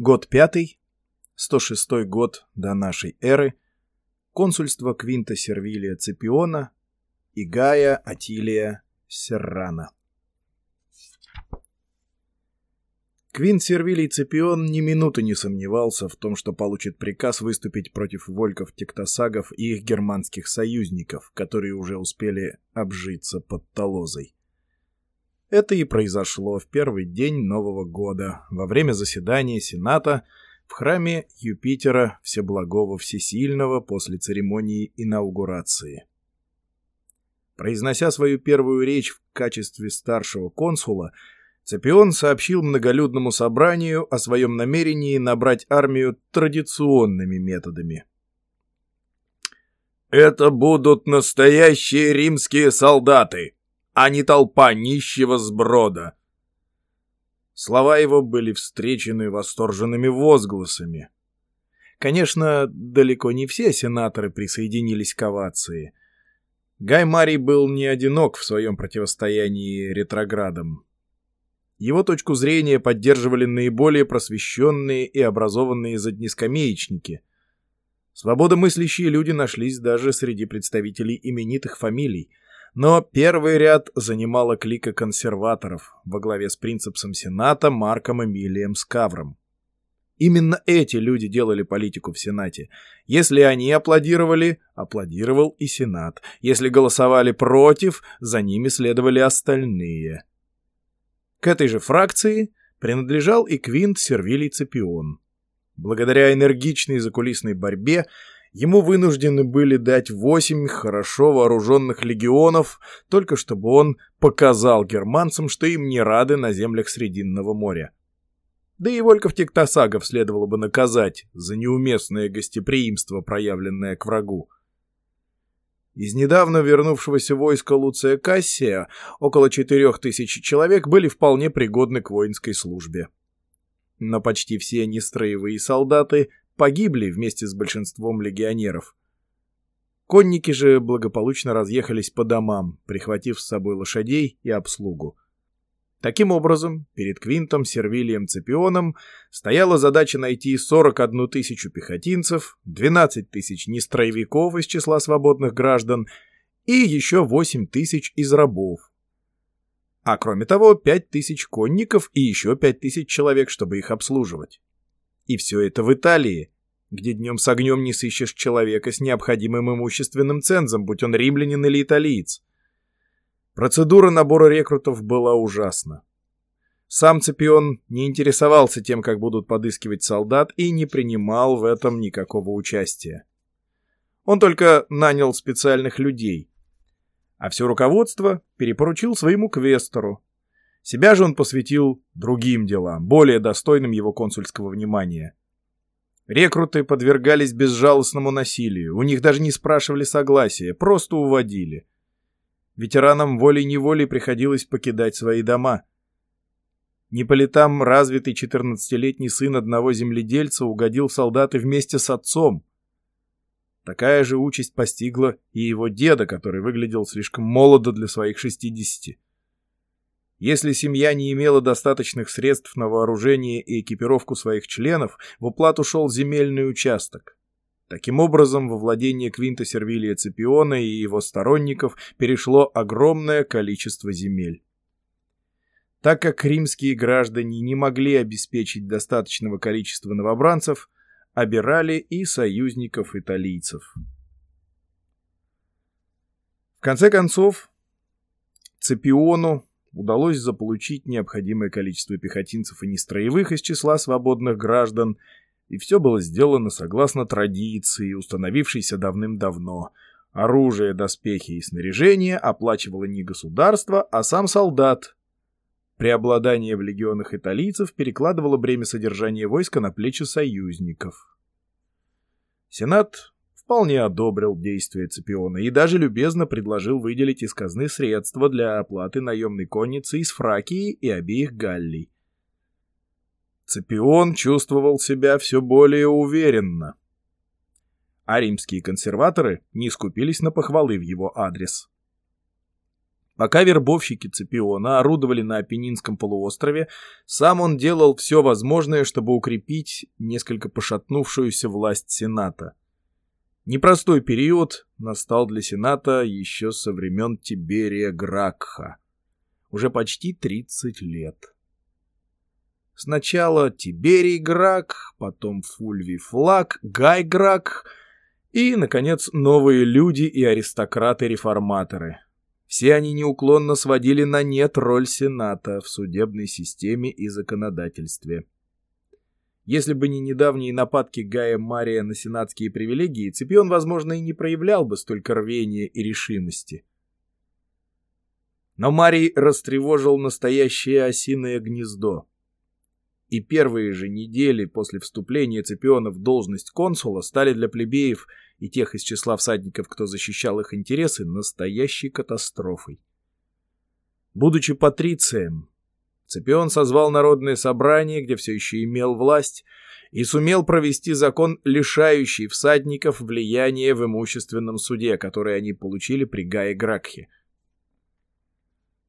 Год пятый, 106 год до нашей эры, консульство Квинта Сервилия Цепиона и Гая Атилия Серрана. Квинт Сервилий Цепион ни минуты не сомневался в том, что получит приказ выступить против вольков-тектосагов и их германских союзников, которые уже успели обжиться под Толозой. Это и произошло в первый день Нового года, во время заседания Сената в храме Юпитера Всеблагого Всесильного после церемонии инаугурации. Произнося свою первую речь в качестве старшего консула, Цепион сообщил многолюдному собранию о своем намерении набрать армию традиционными методами. «Это будут настоящие римские солдаты, а не толпа нищего сброда!» Слова его были встречены восторженными возгласами. Конечно, далеко не все сенаторы присоединились к овации. Гай Марий был не одинок в своем противостоянии ретроградам. Его точку зрения поддерживали наиболее просвещенные и образованные заднескамеечники. Свободомыслящие люди нашлись даже среди представителей именитых фамилий, но первый ряд занимала клика консерваторов во главе с принципсом Сената Марком Эмилием Скавром. Именно эти люди делали политику в Сенате. Если они аплодировали, аплодировал и Сенат. Если голосовали против, за ними следовали остальные. К этой же фракции принадлежал и Квинт Сервилий Цепион. Благодаря энергичной закулисной борьбе ему вынуждены были дать восемь хорошо вооруженных легионов, только чтобы он показал германцам, что им не рады на землях Срединного моря. Да и Вольков-Тектосагов следовало бы наказать за неуместное гостеприимство, проявленное к врагу. Из недавно вернувшегося войска Луция Кассия около четырех тысяч человек были вполне пригодны к воинской службе. Но почти все нестроевые солдаты погибли вместе с большинством легионеров. Конники же благополучно разъехались по домам, прихватив с собой лошадей и обслугу. Таким образом, перед Квинтом Сервилием Цепионом стояла задача найти 41 тысячу пехотинцев, 12 тысяч нестроевиков из числа свободных граждан и еще 8 тысяч из рабов. А кроме того, 5 тысяч конников и еще 5 тысяч человек, чтобы их обслуживать. И все это в Италии, где днем с огнем не сыщешь человека с необходимым имущественным цензом, будь он римлянин или италиец. Процедура набора рекрутов была ужасна. Сам Цепион не интересовался тем, как будут подыскивать солдат, и не принимал в этом никакого участия. Он только нанял специальных людей, а все руководство перепоручил своему квестору. Себя же он посвятил другим делам, более достойным его консульского внимания. Рекруты подвергались безжалостному насилию, у них даже не спрашивали согласия, просто уводили – ветеранам волей-неволей приходилось покидать свои дома. Не по летам развитый 14-летний сын одного земледельца угодил в солдаты вместе с отцом. Такая же участь постигла и его деда, который выглядел слишком молодо для своих 60. Если семья не имела достаточных средств на вооружение и экипировку своих членов, в уплату шел земельный участок. Таким образом, во владение Квинта Сервилия Цепиона и его сторонников перешло огромное количество земель. Так как римские граждане не могли обеспечить достаточного количества новобранцев, обирали и союзников италийцев. В конце концов, Цепиону удалось заполучить необходимое количество пехотинцев и нестроевых из числа свободных граждан и все было сделано согласно традиции, установившейся давным-давно. Оружие, доспехи и снаряжение оплачивало не государство, а сам солдат. Преобладание в легионах италийцев перекладывало бремя содержания войска на плечи союзников. Сенат вполне одобрил действия Цепиона и даже любезно предложил выделить из казны средства для оплаты наемной конницы из Фракии и обеих Галлий. Цепион чувствовал себя все более уверенно. А римские консерваторы не скупились на похвалы в его адрес. Пока вербовщики Цепиона орудовали на Апеннинском полуострове, сам он делал все возможное, чтобы укрепить несколько пошатнувшуюся власть Сената. Непростой период настал для Сената еще со времен Тиберия Гракха. Уже почти 30 лет. Сначала Тиберий Грак, потом Фульвий Флаг, Гай Грак и, наконец, новые люди и аристократы-реформаторы – все они неуклонно сводили на нет роль Сената в судебной системе и законодательстве. Если бы не недавние нападки Гая Мария на сенатские привилегии, Цепион, возможно, и не проявлял бы столько рвения и решимости. Но Марий растревожил настоящее осиное гнездо. И первые же недели после вступления Цепиона в должность консула стали для плебеев и тех из числа всадников, кто защищал их интересы, настоящей катастрофой. Будучи патрицием, Цепион созвал народное собрание, где все еще имел власть, и сумел провести закон, лишающий всадников влияния в имущественном суде, который они получили при Гае Гракхе.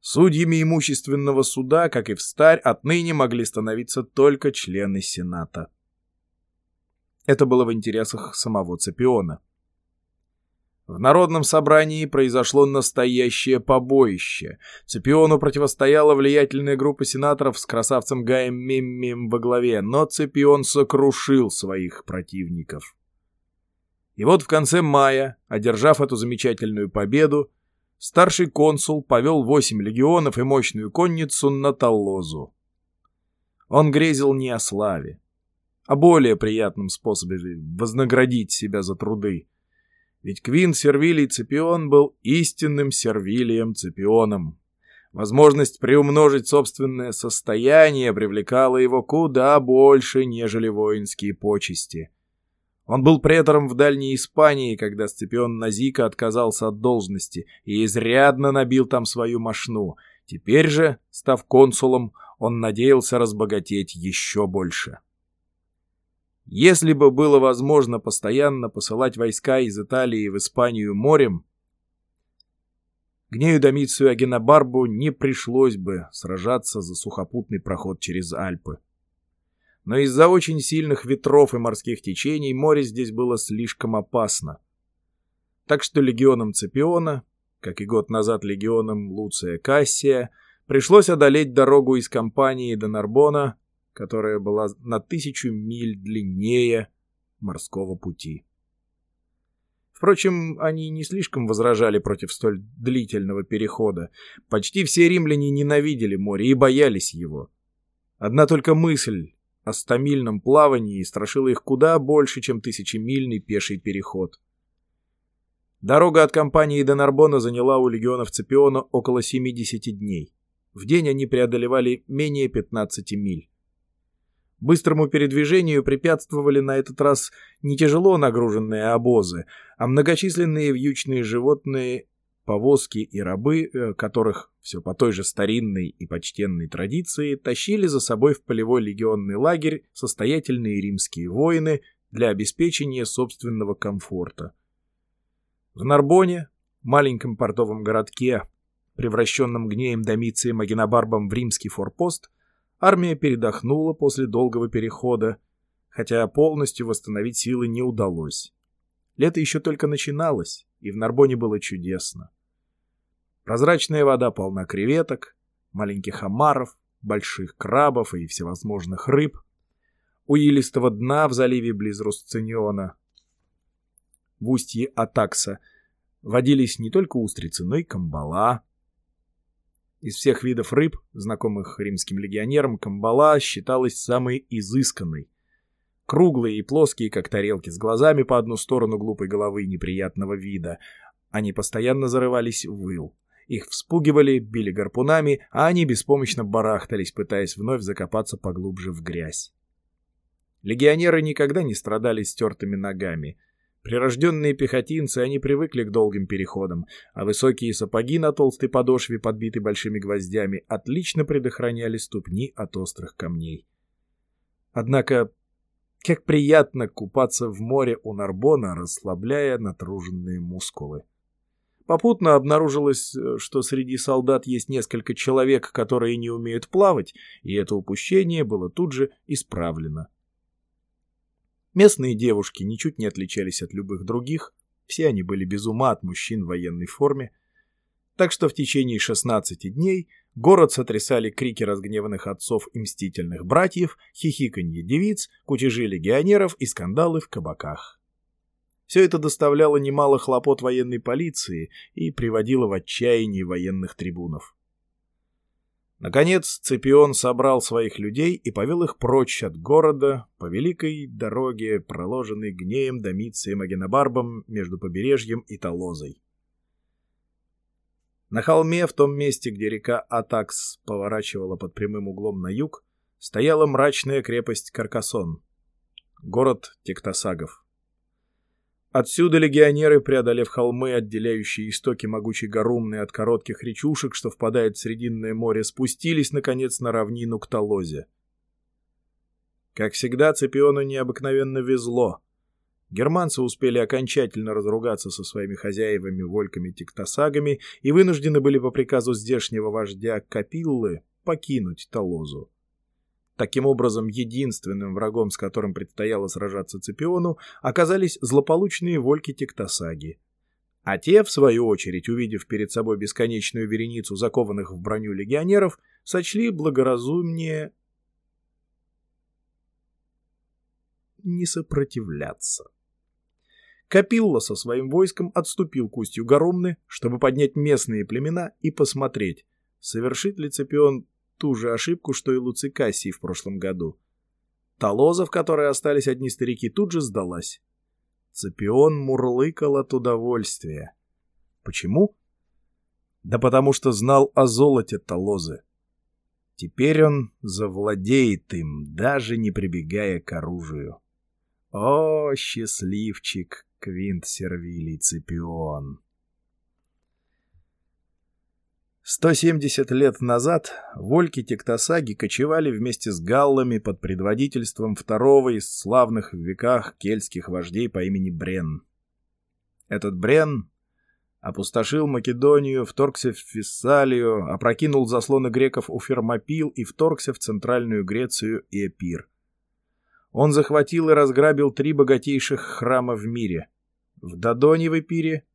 Судьями имущественного суда, как и в старь, отныне могли становиться только члены Сената. Это было в интересах самого Цепиона. В народном собрании произошло настоящее побоище. Цепиону противостояла влиятельная группа сенаторов с красавцем Гаем Меммием во главе, но Цепион сокрушил своих противников. И вот в конце мая, одержав эту замечательную победу, старший консул повел восемь легионов и мощную конницу на Таллозу. Он грезил не о славе, о более приятном способе вознаградить себя за труды. Ведь Квин Сервилий Цепион был истинным Сервилием Цепионом. Возможность приумножить собственное состояние привлекала его куда больше, нежели воинские почести. Он был претором в Дальней Испании, когда Сципион Назика отказался от должности и изрядно набил там свою мошну. Теперь же, став консулом, он надеялся разбогатеть еще больше. Если бы было возможно постоянно посылать войска из Италии в Испанию морем, Гнею Домицию Агенобарбу не пришлось бы сражаться за сухопутный проход через Альпы но из-за очень сильных ветров и морских течений море здесь было слишком опасно. Так что легионам Цепиона, как и год назад легионам Луция Кассия, пришлось одолеть дорогу из Кампании до Нарбона, которая была на тысячу миль длиннее морского пути. Впрочем, они не слишком возражали против столь длительного перехода. Почти все римляне ненавидели море и боялись его. Одна только мысль о стамильном плавании страшило их куда больше, чем тысячемильный пеший переход. Дорога от компании до Нарбона заняла у легионов Цепиона около 70 дней. В день они преодолевали менее 15 миль. Быстрому передвижению препятствовали на этот раз не тяжело нагруженные обозы, а многочисленные вьючные животные повозки и рабы, э, которых все по той же старинной и почтенной традиции тащили за собой в полевой легионный лагерь состоятельные римские воины для обеспечения собственного комфорта. В Нарбоне, маленьком портовом городке, превращенном гнеем Домицием Агенобарбом в римский форпост, армия передохнула после долгого перехода, хотя полностью восстановить силы не удалось. Лето еще только начиналось, и в Нарбоне было чудесно. Прозрачная вода полна креветок, маленьких омаров, больших крабов и всевозможных рыб. У илистого дна в заливе близ Русциниона, в устье Атакса, водились не только устрицы, но и камбала. Из всех видов рыб, знакомых римским легионерам, камбала считалась самой изысканной. Круглые и плоские, как тарелки, с глазами по одну сторону глупой головы неприятного вида. Они постоянно зарывались в выл. Их вспугивали, били гарпунами, а они беспомощно барахтались, пытаясь вновь закопаться поглубже в грязь. Легионеры никогда не страдали стертыми ногами. Прирожденные пехотинцы, они привыкли к долгим переходам, а высокие сапоги на толстой подошве, подбиты большими гвоздями, отлично предохраняли ступни от острых камней. Однако, как приятно купаться в море у Нарбона, расслабляя натруженные мускулы. Попутно обнаружилось, что среди солдат есть несколько человек, которые не умеют плавать, и это упущение было тут же исправлено. Местные девушки ничуть не отличались от любых других, все они были без ума от мужчин в военной форме, так что в течение 16 дней город сотрясали крики разгневанных отцов и мстительных братьев, хихиканье девиц, кутежи легионеров и скандалы в кабаках. Все это доставляло немало хлопот военной полиции и приводило в отчаяние военных трибунов. Наконец Цепион собрал своих людей и повел их прочь от города по великой дороге, проложенной гнеем Домицием Агенобарбом между побережьем и Толозой. На холме, в том месте, где река Атакс поворачивала под прямым углом на юг, стояла мрачная крепость Каркасон, город тектосагов. Отсюда легионеры, преодолев холмы, отделяющие истоки могучей Гарумны от коротких речушек, что впадает в Срединное море, спустились, наконец, на равнину к Толозе. Как всегда, Цепиону необыкновенно везло. Германцы успели окончательно разругаться со своими хозяевами, вольками-тектосагами, и вынуждены были по приказу здешнего вождя Капиллы покинуть Толозу. Таким образом, единственным врагом, с которым предстояло сражаться Цепиону, оказались злополучные вольки Тектосаги. А те, в свою очередь, увидев перед собой бесконечную вереницу закованных в броню легионеров, сочли благоразумнее не сопротивляться. Капилла со своим войском отступил к устью Гарумны, чтобы поднять местные племена и посмотреть, совершит ли Цепион ту же ошибку, что и Луцикассий в прошлом году. Толоза, в которой остались одни старики, тут же сдалась. Цепион мурлыкал от удовольствия. Почему? Да потому что знал о золоте Толозы. Теперь он завладеет им, даже не прибегая к оружию. О, счастливчик, Квинт Сервилий Цепион! 170 лет назад вольки Тектосаги кочевали вместе с галлами под предводительством второго из славных в веках кельтских вождей по имени Брен. Этот Брен опустошил Македонию, вторгся в Фессалию, опрокинул заслоны греков у Фермопил и вторгся в центральную Грецию и Эпир. Он захватил и разграбил три богатейших храма в мире. В Додоне в Эпире,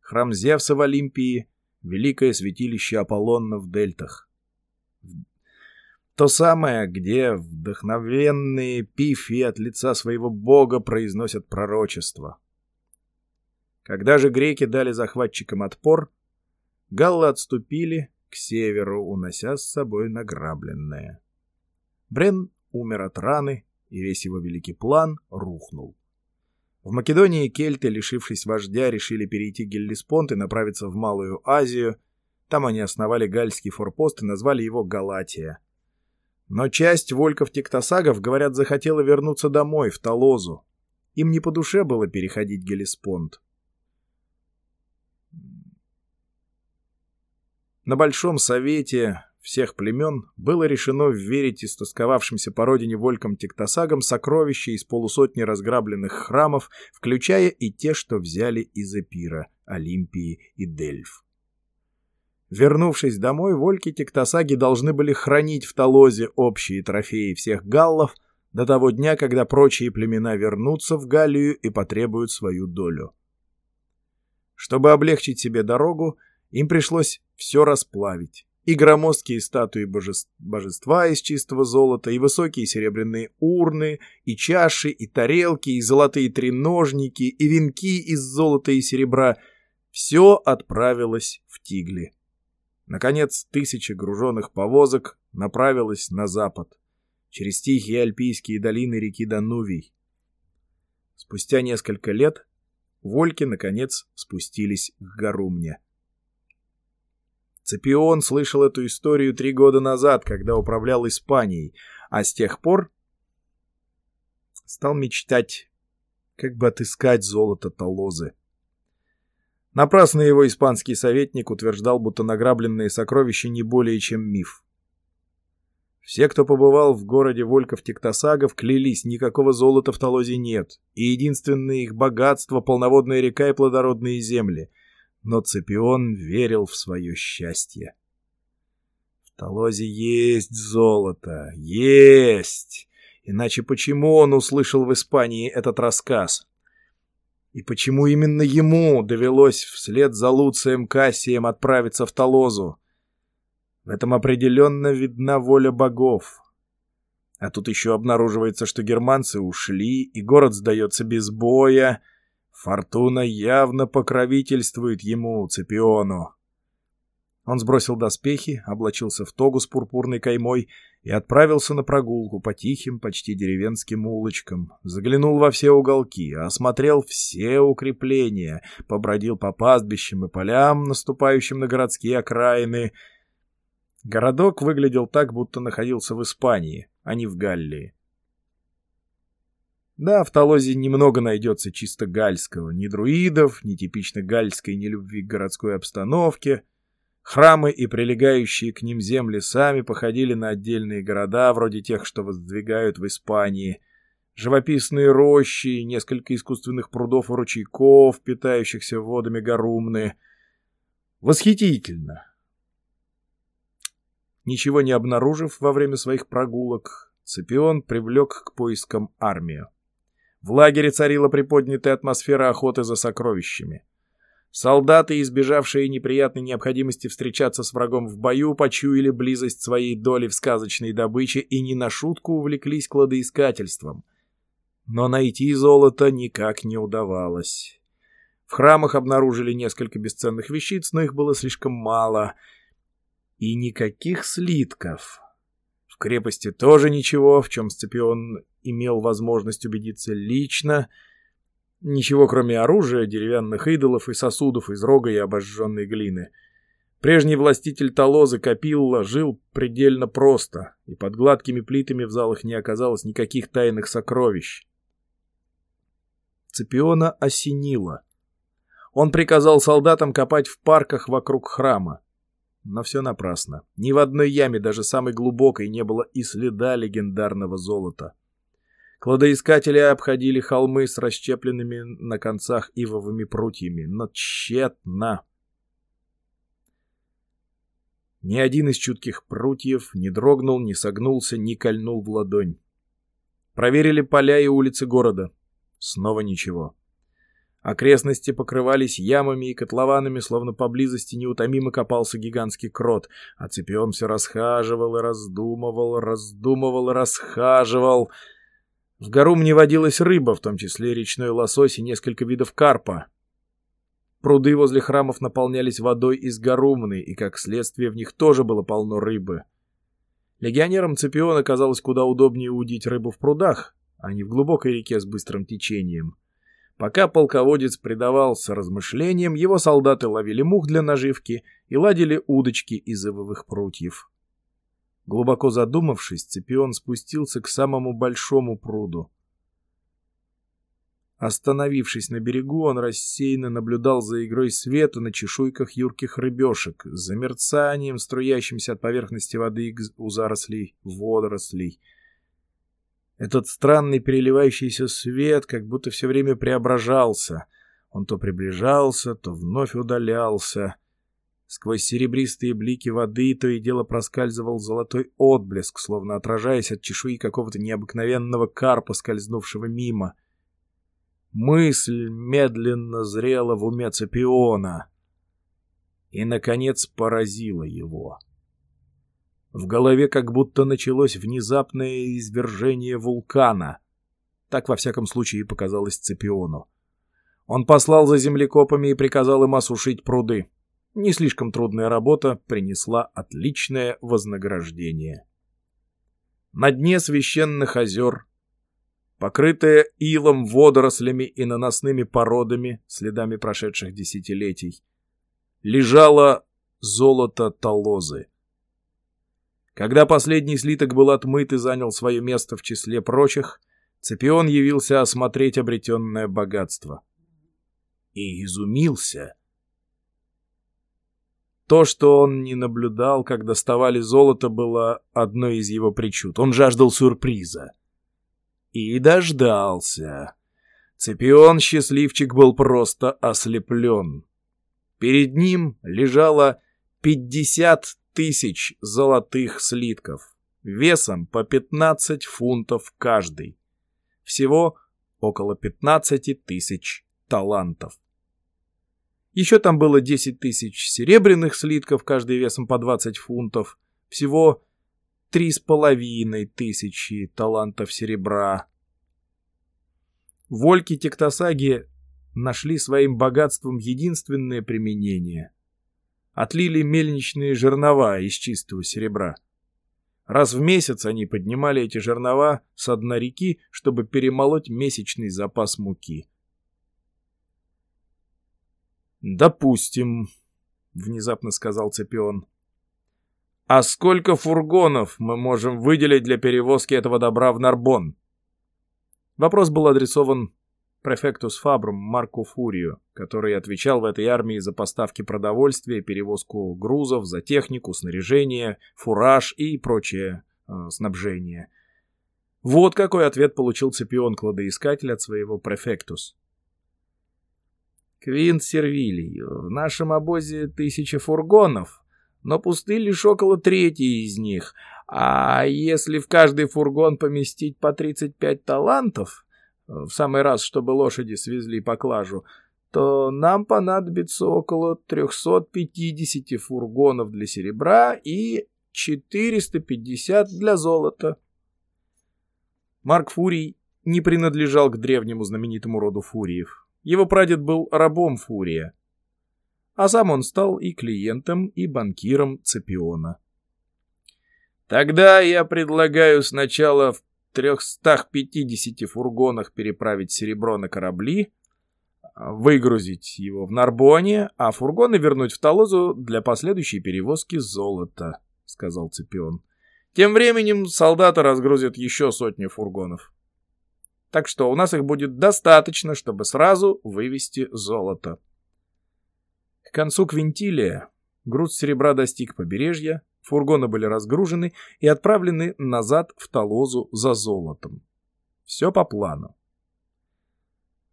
храм Зевса в Олимпии великое святилище Аполлона в дельтах. То самое, где вдохновенные пифи от лица своего бога произносят пророчество. Когда же греки дали захватчикам отпор, галлы отступили к северу, унося с собой награбленное. Брен умер от раны, и весь его великий план рухнул. В Македонии кельты, лишившись вождя, решили перейти Геллеспонт и направиться в Малую Азию. Там они основали гальский форпост и назвали его Галатия. Но часть вольков-тектосагов, говорят, захотела вернуться домой, в Толозу. Им не по душе было переходить Гелеспонд. На Большом Совете всех племен было решено верить истосковавшимся по родине волькам-тектосагам сокровища из полусотни разграбленных храмов, включая и те, что взяли из Эпира, Олимпии и Дельф. Вернувшись домой, вольки-тектосаги должны были хранить в Толозе общие трофеи всех галлов до того дня, когда прочие племена вернутся в Галлию и потребуют свою долю. Чтобы облегчить себе дорогу, им пришлось все расплавить и громоздкие статуи божества из чистого золота, и высокие серебряные урны, и чаши, и тарелки, и золотые треножники, и венки из золота и серебра — все отправилось в Тигли. Наконец, тысяча груженных повозок направилась на запад, через тихие альпийские долины реки Данувий. Спустя несколько лет вольки, наконец, спустились к Гарумне. Цепион слышал эту историю три года назад, когда управлял Испанией, а с тех пор стал мечтать, как бы отыскать золото Толозы. Напрасно его испанский советник утверждал, будто награбленные сокровища не более чем миф. Все, кто побывал в городе Вольков-Тектосагов, клялись, никакого золота в Толозе нет, и единственное их богатство — полноводная река и плодородные земли — но Цепион верил в свое счастье. В Толозе есть золото, есть! Иначе почему он услышал в Испании этот рассказ? И почему именно ему довелось вслед за Луцием Кассием отправиться в Толозу? В этом определенно видна воля богов. А тут еще обнаруживается, что германцы ушли, и город сдается без боя. Фортуна явно покровительствует ему, Цепиону. Он сбросил доспехи, облачился в тогу с пурпурной каймой и отправился на прогулку по тихим, почти деревенским улочкам. Заглянул во все уголки, осмотрел все укрепления, побродил по пастбищам и полям, наступающим на городские окраины. Городок выглядел так, будто находился в Испании, а не в Галлии. Да, в Толозе немного найдется чисто гальского, ни друидов, ни типично гальской нелюбви к городской обстановке — Храмы и прилегающие к ним земли сами походили на отдельные города, вроде тех, что воздвигают в Испании. Живописные рощи, несколько искусственных прудов и ручейков, питающихся водами Гарумны. Восхитительно! Ничего не обнаружив во время своих прогулок, Цепион привлек к поискам армию. В лагере царила приподнятая атмосфера охоты за сокровищами. Солдаты, избежавшие неприятной необходимости встречаться с врагом в бою, почуяли близость своей доли в сказочной добыче и не на шутку увлеклись кладоискательством. Но найти золото никак не удавалось. В храмах обнаружили несколько бесценных вещиц, но их было слишком мало. И никаких слитков. В крепости тоже ничего, в чем Сципион имел возможность убедиться лично — Ничего, кроме оружия, деревянных идолов и сосудов из рога и обожженной глины. Прежний властитель Толозы Капилла жил предельно просто, и под гладкими плитами в залах не оказалось никаких тайных сокровищ. Цепиона осенило. Он приказал солдатам копать в парках вокруг храма. Но все напрасно. Ни в одной яме, даже самой глубокой, не было и следа легендарного золота. Кладоискатели обходили холмы с расщепленными на концах ивовыми прутьями, но тщетно. Ни один из чутких прутьев не дрогнул, не согнулся, не кольнул в ладонь. Проверили поля и улицы города. Снова ничего. Окрестности покрывались ямами и котлованами, словно поблизости неутомимо копался гигантский крот, а Цепион все расхаживал и раздумывал, раздумывал и расхаживал — в гору мне водилась рыба, в том числе речной лосось и несколько видов карпа. Пруды возле храмов наполнялись водой из горумны, и, как следствие, в них тоже было полно рыбы. Легионерам Цепиона казалось куда удобнее удить рыбу в прудах, а не в глубокой реке с быстрым течением. Пока полководец предавался размышлениям, его солдаты ловили мух для наживки и ладили удочки из ивовых прутьев. Глубоко задумавшись, Цепион спустился к самому большому пруду. Остановившись на берегу, он рассеянно наблюдал за игрой света на чешуйках юрких рыбешек, за мерцанием, струящимся от поверхности воды у зарослей водорослей. Этот странный переливающийся свет как будто все время преображался. Он то приближался, то вновь удалялся. Сквозь серебристые блики воды то и дело проскальзывал золотой отблеск, словно отражаясь от чешуи какого-то необыкновенного карпа, скользнувшего мимо. Мысль медленно зрела в уме Цепиона и, наконец, поразила его. В голове как будто началось внезапное извержение вулкана. Так, во всяком случае, показалось Цепиону. Он послал за землекопами и приказал им осушить пруды. Не слишком трудная работа принесла отличное вознаграждение. На дне священных озер, покрытая илом, водорослями и наносными породами, следами прошедших десятилетий, лежало золото Толозы. Когда последний слиток был отмыт и занял свое место в числе прочих, Цепион явился осмотреть обретенное богатство. И изумился — то, что он не наблюдал, как доставали золото, было одной из его причуд. Он жаждал сюрприза. И дождался. Цепион, счастливчик, был просто ослеплен. Перед ним лежало 50 тысяч золотых слитков, весом по 15 фунтов каждый. Всего около 15 тысяч талантов. Еще там было 10 тысяч серебряных слитков, каждый весом по 20 фунтов. Всего три с половиной тысячи талантов серебра. Вольки Тектосаги нашли своим богатством единственное применение. Отлили мельничные жернова из чистого серебра. Раз в месяц они поднимали эти жернова с дна реки, чтобы перемолоть месячный запас муки. «Допустим», — внезапно сказал Цепион. «А сколько фургонов мы можем выделить для перевозки этого добра в Нарбон?» Вопрос был адресован префектус Фабрум Марку Фурию, который отвечал в этой армии за поставки продовольствия, перевозку грузов, за технику, снаряжение, фураж и прочее э, снабжение. Вот какой ответ получил Цепион Кладоискатель от своего префектус. Квинт Сервилий, в нашем обозе тысяча фургонов, но пусты лишь около трети из них. А если в каждый фургон поместить по 35 талантов, в самый раз, чтобы лошади свезли поклажу, то нам понадобится около 350 фургонов для серебра и 450 для золота. Марк Фурий не принадлежал к древнему знаменитому роду фуриев. Его прадед был рабом Фурия, а сам он стал и клиентом, и банкиром Цепиона. Тогда я предлагаю сначала в 350 фургонах переправить серебро на корабли, выгрузить его в Нарбоне, а фургоны вернуть в Толозу для последующей перевозки золота, — сказал Цепион. Тем временем солдаты разгрузят еще сотню фургонов так что у нас их будет достаточно, чтобы сразу вывести золото. К концу квинтилия груз серебра достиг побережья, фургоны были разгружены и отправлены назад в Толозу за золотом. Все по плану.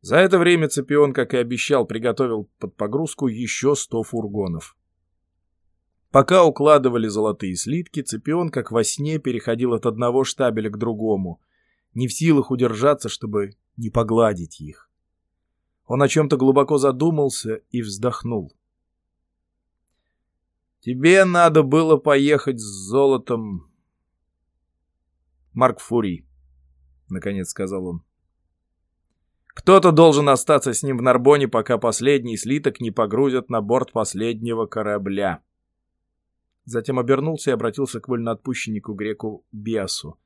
За это время Цепион, как и обещал, приготовил под погрузку еще сто фургонов. Пока укладывали золотые слитки, Цепион, как во сне, переходил от одного штабеля к другому — не в силах удержаться, чтобы не погладить их. Он о чем-то глубоко задумался и вздохнул. «Тебе надо было поехать с золотом...» «Марк Фурий», — наконец сказал он. «Кто-то должен остаться с ним в Нарбоне, пока последний слиток не погрузят на борт последнего корабля». Затем обернулся и обратился к вольноотпущеннику греку Биасу.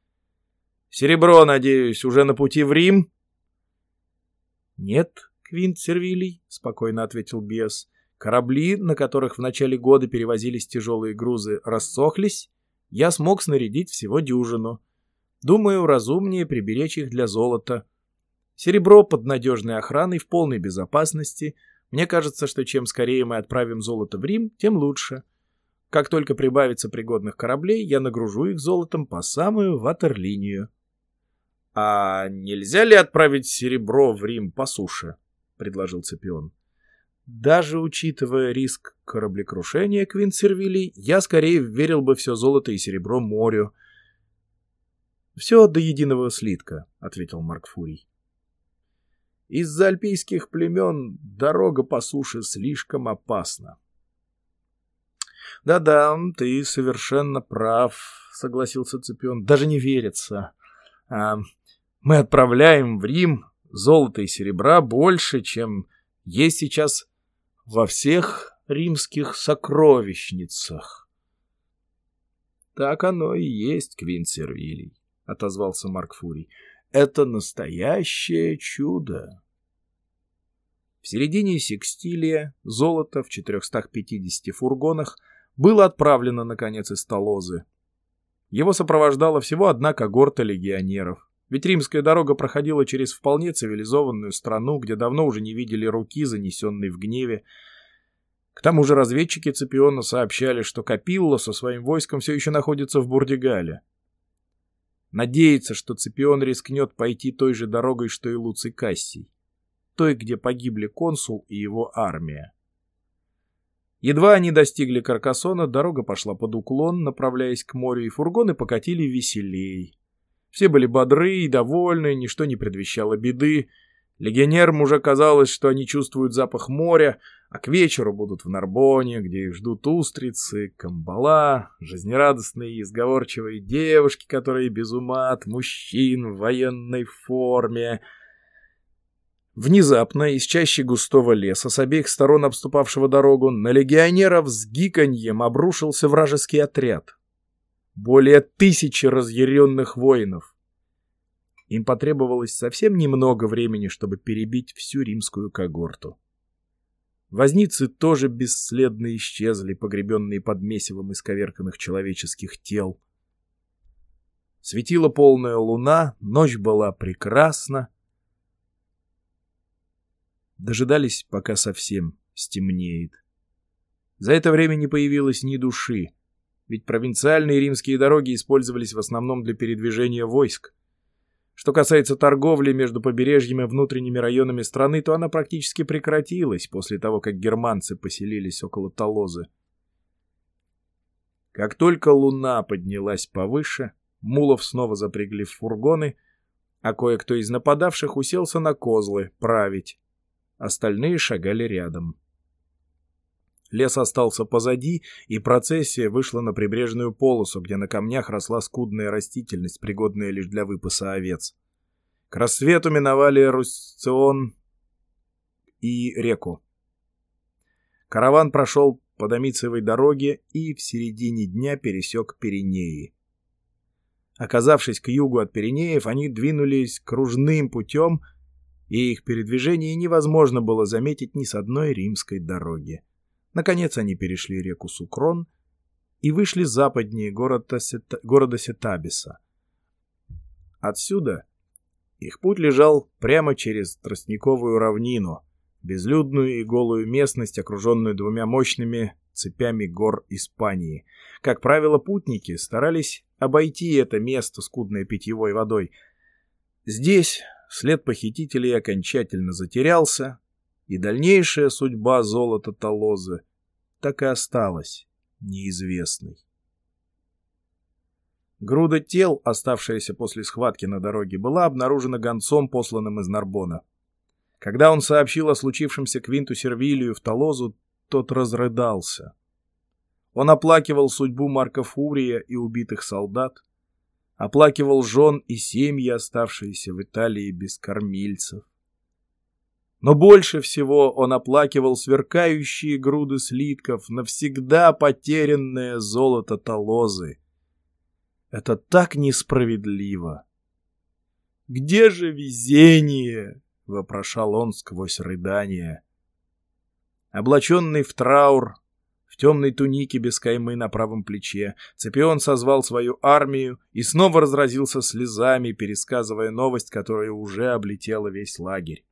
Серебро, надеюсь, уже на пути в Рим? Нет, Квинт Сервилий, спокойно ответил Биас. Корабли, на которых в начале года перевозились тяжелые грузы, рассохлись. Я смог снарядить всего дюжину. Думаю, разумнее приберечь их для золота. Серебро под надежной охраной в полной безопасности. Мне кажется, что чем скорее мы отправим золото в Рим, тем лучше. Как только прибавится пригодных кораблей, я нагружу их золотом по самую ватерлинию. «А нельзя ли отправить серебро в Рим по суше?» — предложил Цепион. «Даже учитывая риск кораблекрушения Квинсервилей, я скорее верил бы все золото и серебро морю». «Все до единого слитка», — ответил Марк Фурий. «Из-за альпийских племен дорога по суше слишком опасна». «Да-да, ты совершенно прав», — согласился Цепион. «Даже не верится. А, мы отправляем в Рим золото и серебра больше, чем есть сейчас во всех римских сокровищницах. Так оно и есть, Сервилий, отозвался Марк Фурий. Это настоящее чудо. В середине секстилия золото в 450 фургонах было отправлено, наконец, из Толозы. Его сопровождала всего одна когорта легионеров. Ведь римская дорога проходила через вполне цивилизованную страну, где давно уже не видели руки, занесенной в гневе. К тому же разведчики Цепиона сообщали, что Капилло со своим войском все еще находится в Бурдигале. Надеется, что Цепион рискнет пойти той же дорогой, что и Луций Кассий, той, где погибли консул и его армия. Едва они достигли Каркасона, дорога пошла под уклон, направляясь к морю, и фургоны покатили веселей. Все были бодры и довольны, ничто не предвещало беды. Легионерам уже казалось, что они чувствуют запах моря, а к вечеру будут в Нарбоне, где их ждут устрицы, камбала, жизнерадостные и изговорчивые девушки, которые без ума от мужчин в военной форме. Внезапно из чаще густого леса с обеих сторон обступавшего дорогу на легионеров с гиканьем обрушился вражеский отряд. Более тысячи разъяренных воинов. Им потребовалось совсем немного времени, чтобы перебить всю римскую когорту. Возницы тоже бесследно исчезли, погребенные под месивом исковерканных человеческих тел. Светила полная луна, ночь была прекрасна. Дожидались, пока совсем стемнеет. За это время не появилось ни души, ведь провинциальные римские дороги использовались в основном для передвижения войск. Что касается торговли между побережьями и внутренними районами страны, то она практически прекратилась после того, как германцы поселились около Толозы. Как только луна поднялась повыше, мулов снова запрягли в фургоны, а кое-кто из нападавших уселся на козлы править. Остальные шагали рядом. Лес остался позади, и процессия вышла на прибрежную полосу, где на камнях росла скудная растительность, пригодная лишь для выпаса овец. К рассвету миновали Русцион и реку. Караван прошел по Домициевой дороге и в середине дня пересек Пиренеи. Оказавшись к югу от Пиренеев, они двинулись кружным путем, и их передвижение невозможно было заметить ни с одной римской дороги. Наконец они перешли реку Сукрон и вышли западнее города, Сета... города Сетабиса. Отсюда их путь лежал прямо через тростниковую равнину, безлюдную и голую местность, окруженную двумя мощными цепями гор Испании. Как правило, путники старались обойти это место скудной питьевой водой. Здесь след похитителей окончательно затерялся, и дальнейшая судьба золота Толозы так и осталась неизвестной. Груда тел, оставшаяся после схватки на дороге, была обнаружена гонцом, посланным из Нарбона. Когда он сообщил о случившемся Квинту Сервилию в Толозу, тот разрыдался. Он оплакивал судьбу Марка Фурия и убитых солдат, оплакивал жен и семьи, оставшиеся в Италии без кормильцев. Но больше всего он оплакивал сверкающие груды слитков, навсегда потерянное золото Толозы. Это так несправедливо. «Где же везение?» — вопрошал он сквозь рыдания. Облаченный в траур, в темной тунике без каймы на правом плече, Цепион созвал свою армию и снова разразился слезами, пересказывая новость, которая уже облетела весь лагерь.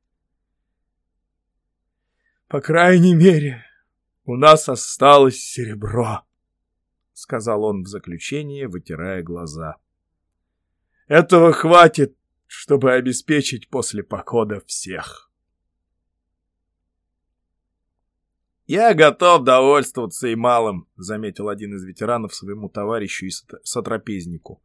По крайней мере, у нас осталось серебро, — сказал он в заключение, вытирая глаза. Этого хватит, чтобы обеспечить после похода всех. «Я готов довольствоваться и малым», — заметил один из ветеранов своему товарищу и сотрапезнику.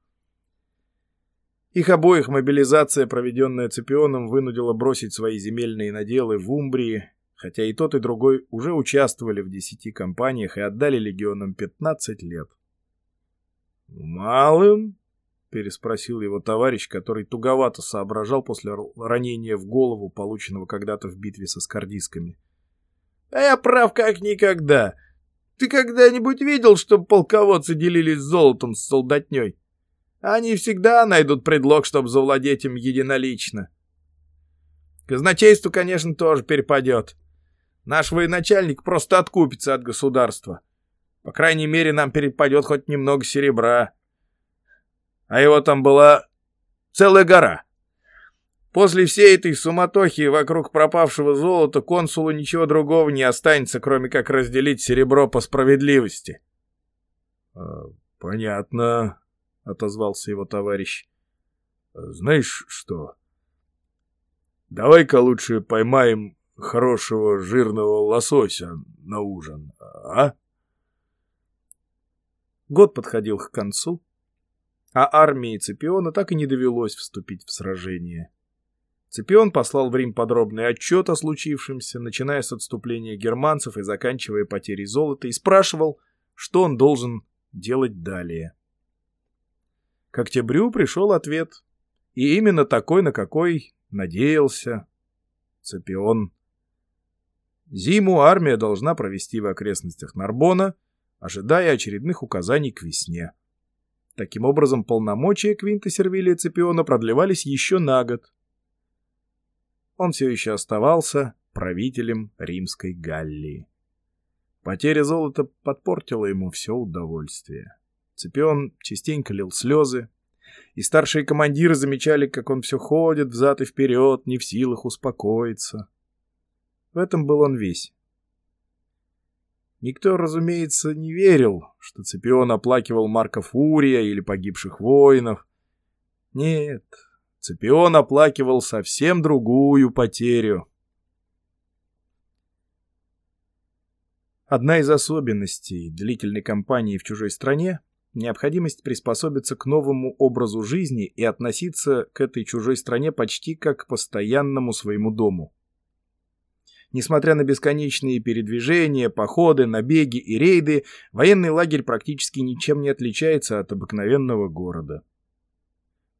Их обоих мобилизация, проведенная Цепионом, вынудила бросить свои земельные наделы в Умбрии хотя и тот, и другой уже участвовали в десяти кампаниях и отдали легионам 15 лет. «Малым?» — переспросил его товарищ, который туговато соображал после ранения в голову, полученного когда-то в битве со скордисками. «А я прав как никогда. Ты когда-нибудь видел, чтобы полководцы делились золотом с солдатней? Они всегда найдут предлог, чтобы завладеть им единолично. Казначейству, конечно, тоже перепадет. Наш военачальник просто откупится от государства. По крайней мере, нам перепадет хоть немного серебра. А его там была целая гора. После всей этой суматохи вокруг пропавшего золота консулу ничего другого не останется, кроме как разделить серебро по справедливости. «А, — Понятно, — отозвался его товарищ. — Знаешь что? Давай-ка лучше поймаем хорошего жирного лосося на ужин, а? Год подходил к концу, а армии Цепиона так и не довелось вступить в сражение. Цепион послал в Рим подробный отчет о случившемся, начиная с отступления германцев и заканчивая потерей золота, и спрашивал, что он должен делать далее. К октябрю пришел ответ, и именно такой, на какой надеялся Цепион. Зиму армия должна провести в окрестностях Нарбона, ожидая очередных указаний к весне. Таким образом, полномочия Квинта Сервилия Цепиона продлевались еще на год, он все еще оставался правителем римской Галлии. Потеря золота подпортила ему все удовольствие. Цепион частенько лил слезы, и старшие командиры замечали, как он все ходит взад и вперед, не в силах успокоиться. В этом был он весь. Никто, разумеется, не верил, что Цепион оплакивал Марка Фурия или погибших воинов. Нет, Цепион оплакивал совсем другую потерю. Одна из особенностей длительной кампании в чужой стране – необходимость приспособиться к новому образу жизни и относиться к этой чужой стране почти как к постоянному своему дому. Несмотря на бесконечные передвижения, походы, набеги и рейды, военный лагерь практически ничем не отличается от обыкновенного города.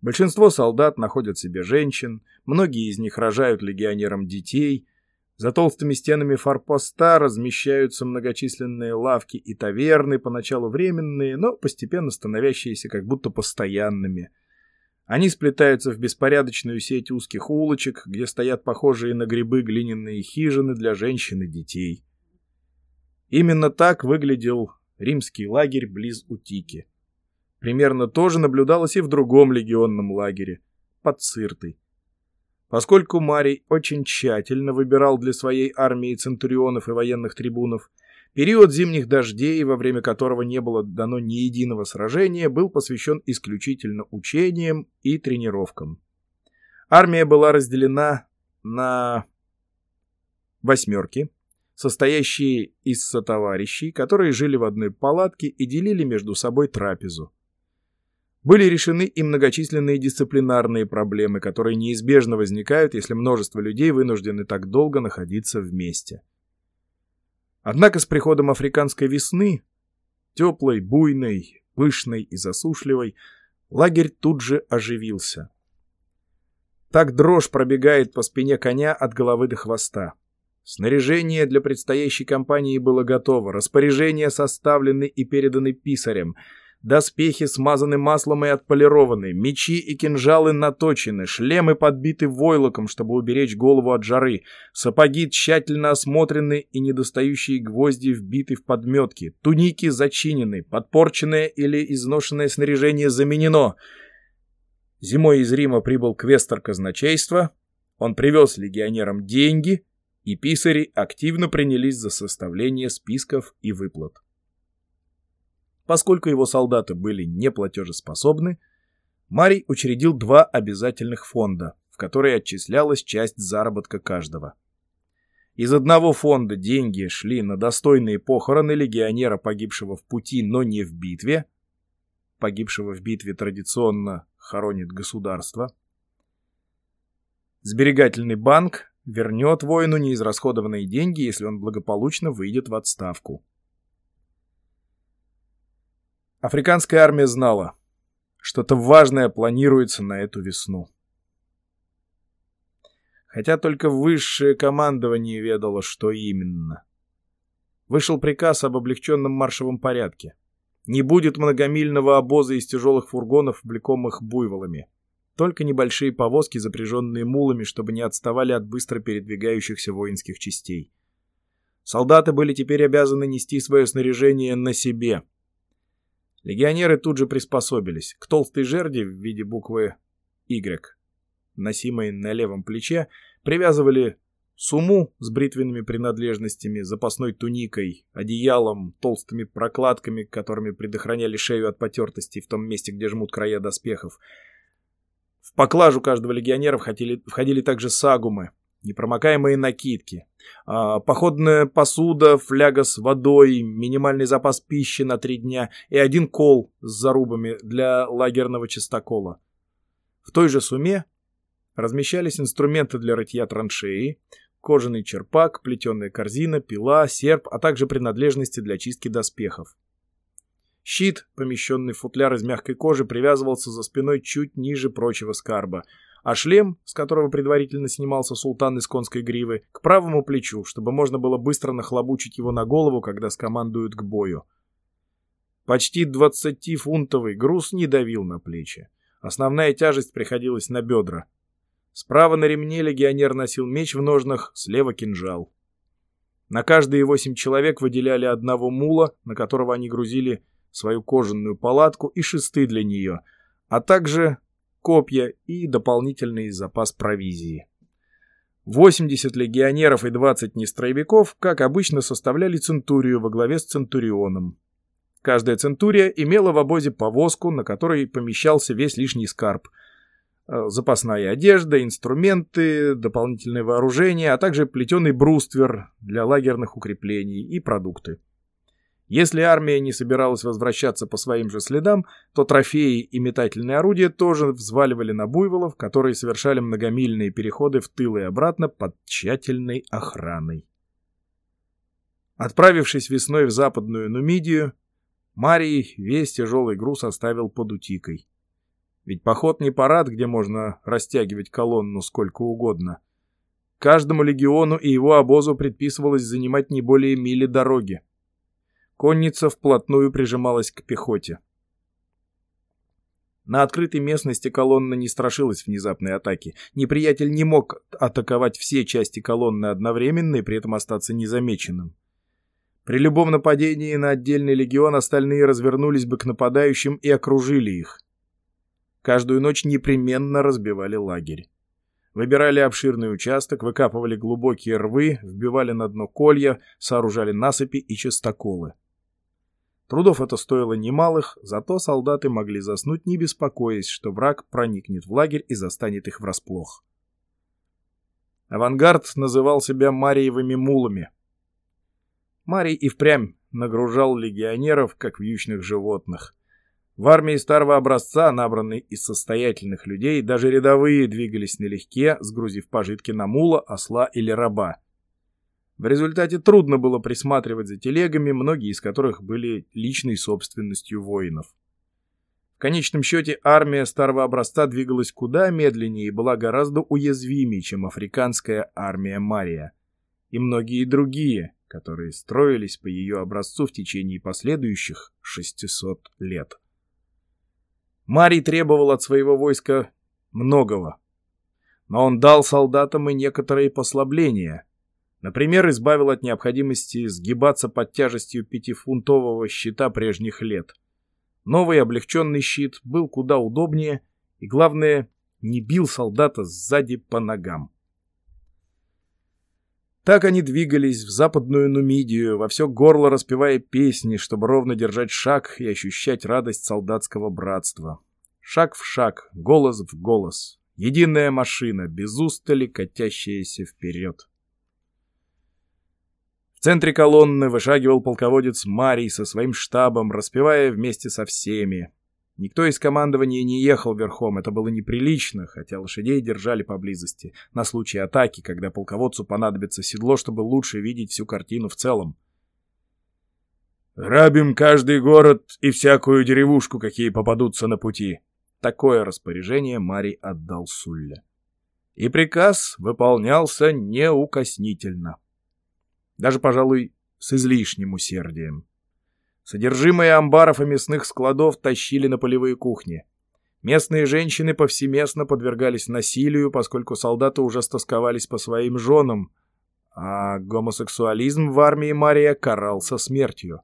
Большинство солдат находят себе женщин, многие из них рожают легионерам детей. За толстыми стенами форпоста размещаются многочисленные лавки и таверны, поначалу временные, но постепенно становящиеся как будто постоянными. Они сплетаются в беспорядочную сеть узких улочек, где стоят похожие на грибы глиняные хижины для женщин и детей. Именно так выглядел римский лагерь близ Утики. Примерно то же наблюдалось и в другом легионном лагере, под Циртой. Поскольку Марий очень тщательно выбирал для своей армии центурионов и военных трибунов, период зимних дождей, во время которого не было дано ни единого сражения, был посвящен исключительно учениям и тренировкам. Армия была разделена на восьмерки, состоящие из сотоварищей, которые жили в одной палатке и делили между собой трапезу. Были решены и многочисленные дисциплинарные проблемы, которые неизбежно возникают, если множество людей вынуждены так долго находиться вместе. Однако с приходом африканской весны, теплой, буйной, пышной и засушливой, лагерь тут же оживился. Так дрожь пробегает по спине коня от головы до хвоста. Снаряжение для предстоящей кампании было готово, распоряжения составлены и переданы писарям — Доспехи смазаны маслом и отполированы, мечи и кинжалы наточены, шлемы подбиты войлоком, чтобы уберечь голову от жары, сапоги тщательно осмотрены и недостающие гвозди вбиты в подметки, туники зачинены, подпорченное или изношенное снаряжение заменено. Зимой из Рима прибыл квестор казначейства, он привез легионерам деньги, и писари активно принялись за составление списков и выплат. Поскольку его солдаты были неплатежеспособны, Марий учредил два обязательных фонда, в которые отчислялась часть заработка каждого. Из одного фонда деньги шли на достойные похороны легионера, погибшего в пути, но не в битве. Погибшего в битве традиционно хоронит государство. Сберегательный банк вернет воину неизрасходованные деньги, если он благополучно выйдет в отставку. Африканская армия знала, что-то важное планируется на эту весну. Хотя только высшее командование ведало, что именно. Вышел приказ об облегченном маршевом порядке. Не будет многомильного обоза из тяжелых фургонов, влекомых буйволами. Только небольшие повозки, запряженные мулами, чтобы не отставали от быстро передвигающихся воинских частей. Солдаты были теперь обязаны нести свое снаряжение на себе — Легионеры тут же приспособились. К толстой жерди в виде буквы «Y», носимой на левом плече, привязывали суму с бритвенными принадлежностями, запасной туникой, одеялом, толстыми прокладками, которыми предохраняли шею от потертостей в том месте, где жмут края доспехов. В поклажу каждого легионера входили, входили также сагумы, непромокаемые накидки, а, походная посуда, фляга с водой, минимальный запас пищи на три дня и один кол с зарубами для лагерного чистокола. В той же сумме размещались инструменты для рытья траншеи, кожаный черпак, плетеная корзина, пила, серп, а также принадлежности для чистки доспехов. Щит, помещенный в футляр из мягкой кожи, привязывался за спиной чуть ниже прочего скарба – а шлем, с которого предварительно снимался султан из конской гривы, к правому плечу, чтобы можно было быстро нахлобучить его на голову, когда скомандуют к бою. Почти двадцатифунтовый груз не давил на плечи. Основная тяжесть приходилась на бедра. Справа на ремне легионер носил меч в ножнах, слева кинжал. На каждые восемь человек выделяли одного мула, на которого они грузили свою кожаную палатку и шесты для нее, а также копья и дополнительный запас провизии. 80 легионеров и 20 нестроевиков, как обычно, составляли центурию во главе с центурионом. Каждая центурия имела в обозе повозку, на которой помещался весь лишний скарб. Э, запасная одежда, инструменты, дополнительное вооружение, а также плетеный бруствер для лагерных укреплений и продукты. Если армия не собиралась возвращаться по своим же следам, то трофеи и метательные орудия тоже взваливали на буйволов, которые совершали многомильные переходы в тыл и обратно под тщательной охраной. Отправившись весной в западную Нумидию, Марий весь тяжелый груз оставил под утикой. Ведь поход не парад, где можно растягивать колонну сколько угодно. Каждому легиону и его обозу предписывалось занимать не более мили дороги. Конница вплотную прижималась к пехоте. На открытой местности колонна не страшилась внезапной атаки. Неприятель не мог атаковать все части колонны одновременно и при этом остаться незамеченным. При любом нападении на отдельный легион остальные развернулись бы к нападающим и окружили их. Каждую ночь непременно разбивали лагерь. Выбирали обширный участок, выкапывали глубокие рвы, вбивали на дно колья, сооружали насыпи и частоколы. Трудов это стоило немалых, зато солдаты могли заснуть, не беспокоясь, что враг проникнет в лагерь и застанет их врасплох. Авангард называл себя Мариевыми мулами. Марий и впрямь нагружал легионеров, как вьючных животных. В армии старого образца, набранной из состоятельных людей, даже рядовые двигались налегке, сгрузив пожитки на мула, осла или раба. В результате трудно было присматривать за телегами, многие из которых были личной собственностью воинов. В конечном счете армия старого образца двигалась куда медленнее и была гораздо уязвимее, чем африканская армия Мария. И многие другие, которые строились по ее образцу в течение последующих 600 лет. Марий требовал от своего войска многого. Но он дал солдатам и некоторые послабления – Например, избавил от необходимости сгибаться под тяжестью пятифунтового щита прежних лет. Новый облегченный щит был куда удобнее и, главное, не бил солдата сзади по ногам. Так они двигались в западную Нумидию, во все горло распевая песни, чтобы ровно держать шаг и ощущать радость солдатского братства. Шаг в шаг, голос в голос. Единая машина, без устали катящаяся вперед. В центре колонны вышагивал полководец Марий со своим штабом, распевая вместе со всеми. Никто из командования не ехал верхом, это было неприлично, хотя лошадей держали поблизости, на случай атаки, когда полководцу понадобится седло, чтобы лучше видеть всю картину в целом. «Грабим каждый город и всякую деревушку, какие попадутся на пути», Такое распоряжение Марий отдал Сулле. И приказ выполнялся неукоснительно даже, пожалуй, с излишним усердием. Содержимое амбаров и мясных складов тащили на полевые кухни. Местные женщины повсеместно подвергались насилию, поскольку солдаты уже стосковались по своим женам, а гомосексуализм в армии Мария карался смертью.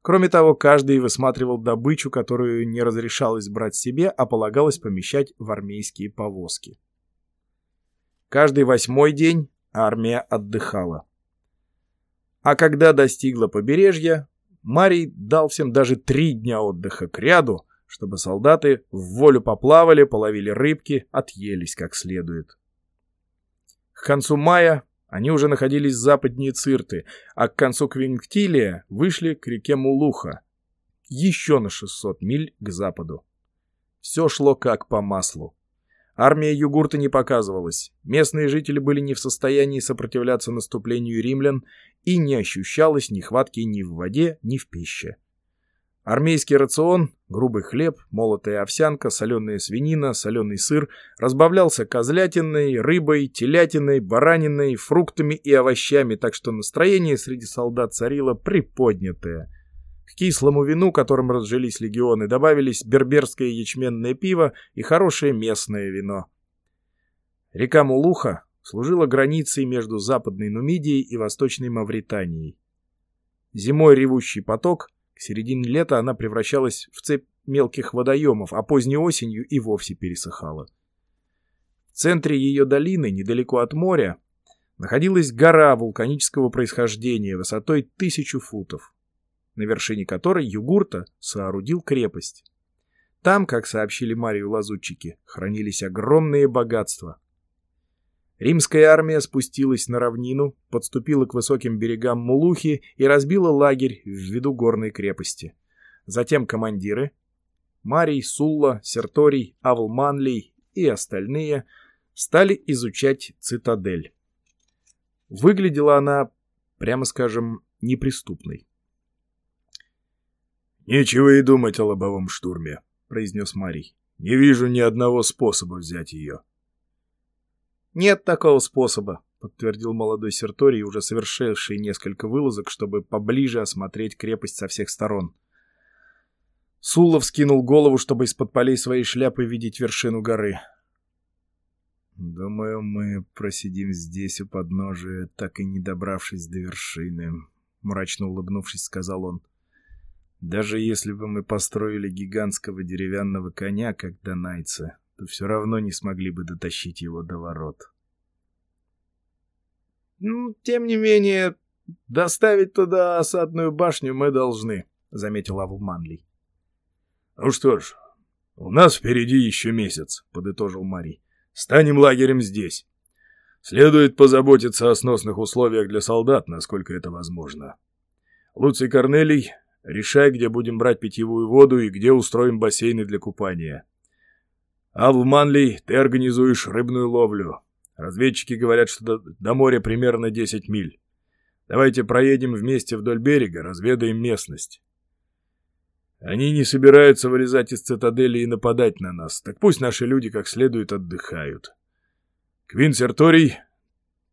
Кроме того, каждый высматривал добычу, которую не разрешалось брать себе, а полагалось помещать в армейские повозки. Каждый восьмой день армия отдыхала. А когда достигла побережья, Марий дал всем даже три дня отдыха к ряду, чтобы солдаты в волю поплавали, половили рыбки, отъелись как следует. К концу мая они уже находились западнее Цирты, а к концу Квинктилия вышли к реке Мулуха, еще на 600 миль к западу. Все шло как по маслу. Армия Югурта не показывалась, местные жители были не в состоянии сопротивляться наступлению римлян и не ощущалось нехватки ни в воде, ни в пище. Армейский рацион, грубый хлеб, молотая овсянка, соленая свинина, соленый сыр разбавлялся козлятиной, рыбой, телятиной, бараниной, фруктами и овощами, так что настроение среди солдат царило приподнятое. К кислому вину, которым разжились легионы, добавились берберское ячменное пиво и хорошее местное вино. Река Мулуха служила границей между Западной Нумидией и Восточной Мавританией. Зимой ревущий поток — к середине лета она превращалась в цепь мелких водоемов, а поздней осенью и вовсе пересыхала. В центре ее долины, недалеко от моря, находилась гора вулканического происхождения высотой тысячу футов, на вершине которой Югурта соорудил крепость. Там, как сообщили Марию лазутчики, хранились огромные богатства. Римская армия спустилась на равнину, подступила к высоким берегам Мулухи и разбила лагерь в виду горной крепости. Затем командиры — Марий, Сулла, Серторий, Авлманлий и остальные — стали изучать цитадель. Выглядела она, прямо скажем, неприступной. «Нечего и думать о лобовом штурме», — произнес Марий. «Не вижу ни одного способа взять ее». «Нет такого способа», — подтвердил молодой Серторий, уже совершивший несколько вылазок, чтобы поближе осмотреть крепость со всех сторон. Суллов скинул голову, чтобы из-под полей своей шляпы видеть вершину горы. «Думаю, мы просидим здесь у подножия, так и не добравшись до вершины», — мрачно улыбнувшись, сказал он. «Даже если бы мы построили гигантского деревянного коня, как донайцы, то все равно не смогли бы дотащить его до ворот. «Ну, тем не менее, доставить туда осадную башню мы должны», — заметил Авл Манли. «Ну что ж, у нас впереди еще месяц», — подытожил Марий. «Станем лагерем здесь. Следует позаботиться о сносных условиях для солдат, насколько это возможно. Луций Корнелий, решай, где будем брать питьевую воду и где устроим бассейны для купания. А в Манли ты организуешь рыбную ловлю. Разведчики говорят, что до, до моря примерно 10 миль. Давайте проедем вместе вдоль берега, разведаем местность. Они не собираются вылезать из цитадели и нападать на нас, так пусть наши люди как следует отдыхают. Квин Серторий,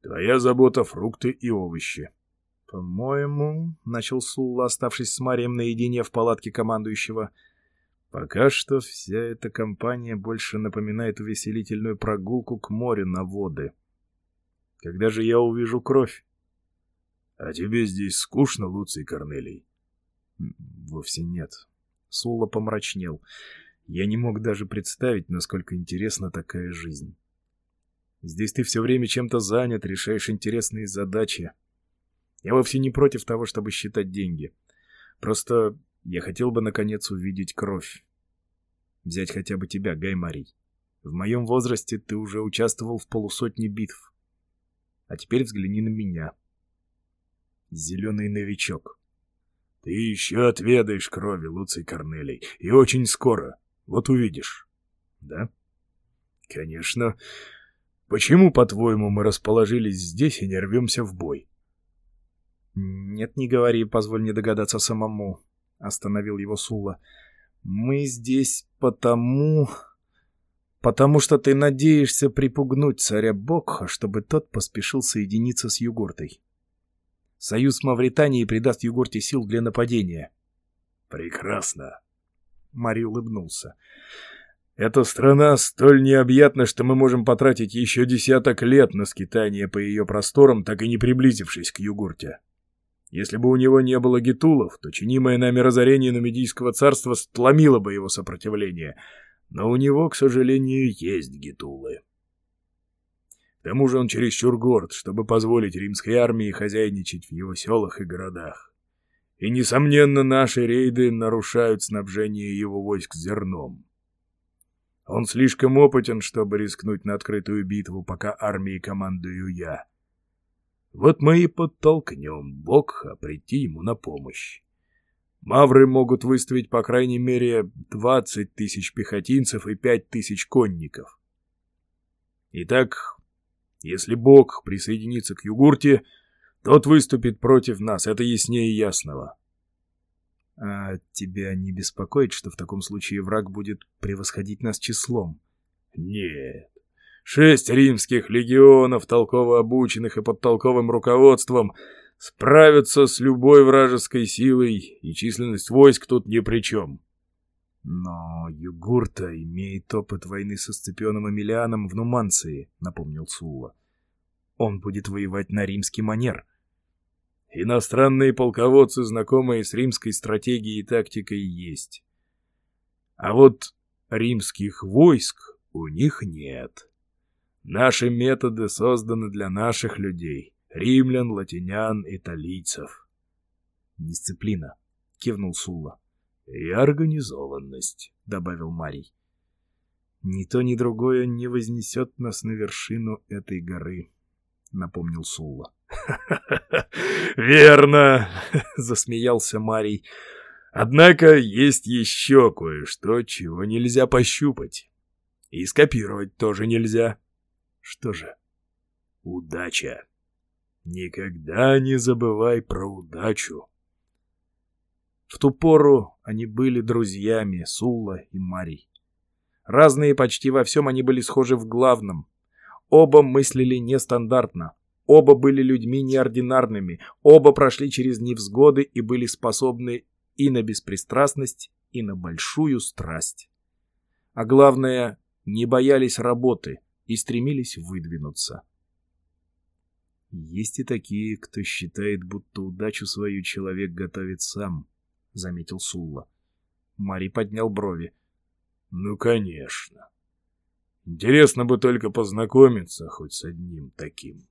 твоя забота — фрукты и овощи. — По-моему, — начал Сулла, оставшись с Марием наедине в палатке командующего, — Пока что вся эта компания больше напоминает увеселительную прогулку к морю на воды. Когда же я увижу кровь? А тебе здесь скучно, Луций Корнелий? Вовсе нет. Сула помрачнел. Я не мог даже представить, насколько интересна такая жизнь. Здесь ты все время чем-то занят, решаешь интересные задачи. Я вовсе не против того, чтобы считать деньги. Просто я хотел бы, наконец, увидеть кровь. Взять хотя бы тебя, Гаймарий. В моем возрасте ты уже участвовал в полусотне битв. А теперь взгляни на меня. Зеленый новичок. Ты еще отведаешь крови, Луций Корнелий. И очень скоро. Вот увидишь. Да? Конечно. Почему, по-твоему, мы расположились здесь и не рвемся в бой? Нет, не говори, позволь мне догадаться самому. — остановил его Сула. «Мы здесь потому... потому что ты надеешься припугнуть царя Бокха, чтобы тот поспешил соединиться с Югуртой. Союз Мавритании придаст Югурте сил для нападения». «Прекрасно!» — Мари улыбнулся. «Эта страна столь необъятна, что мы можем потратить еще десяток лет на скитание по ее просторам, так и не приблизившись к Югурте. Если бы у него не было гитулов, то чинимое нами разорение Нумидийского царства сломило бы его сопротивление. Но у него, к сожалению, есть гитулы. К тому же он чересчур горд, чтобы позволить римской армии хозяйничать в его селах и городах. И, несомненно, наши рейды нарушают снабжение его войск зерном. Он слишком опытен, чтобы рискнуть на открытую битву, пока армией командую я. Вот мы и подтолкнем Богха прийти ему на помощь. Мавры могут выставить по крайней мере 20 тысяч пехотинцев и 5 тысяч конников. Итак, если Бог присоединится к Югурте, тот выступит против нас, это яснее ясного. А тебя не беспокоит, что в таком случае враг будет превосходить нас числом? Нет. Шесть римских легионов, толково обученных и под толковым руководством, справятся с любой вражеской силой, и численность войск тут ни при чем. Но Югурта имеет опыт войны со Сципионом Эмилианом в Нуманции, напомнил Сулла. Он будет воевать на римский манер. Иностранные полководцы, знакомые с римской стратегией и тактикой, есть. А вот римских войск у них нет. Наши методы созданы для наших людей, римлян, латинян, италийцев. Дисциплина, кивнул Сула. И организованность, добавил Марий. Ни то, ни другое не вознесет нас на вершину этой горы, напомнил Сула. «Верно!» — засмеялся Марий. «Однако есть еще кое-что, чего нельзя пощупать. И скопировать тоже нельзя. Что же? Удача. Никогда не забывай про удачу». В ту пору они были друзьями, Сулла и Марий. Разные почти во всем они были схожи в главном. Оба мыслили нестандартно. Оба были людьми неординарными, оба прошли через невзгоды и были способны и на беспристрастность, и на большую страсть. А главное, не боялись работы и стремились выдвинуться. «Есть и такие, кто считает, будто удачу свою человек готовит сам», — заметил Сулла. Мари поднял брови. «Ну, конечно. Интересно бы только познакомиться хоть с одним таким».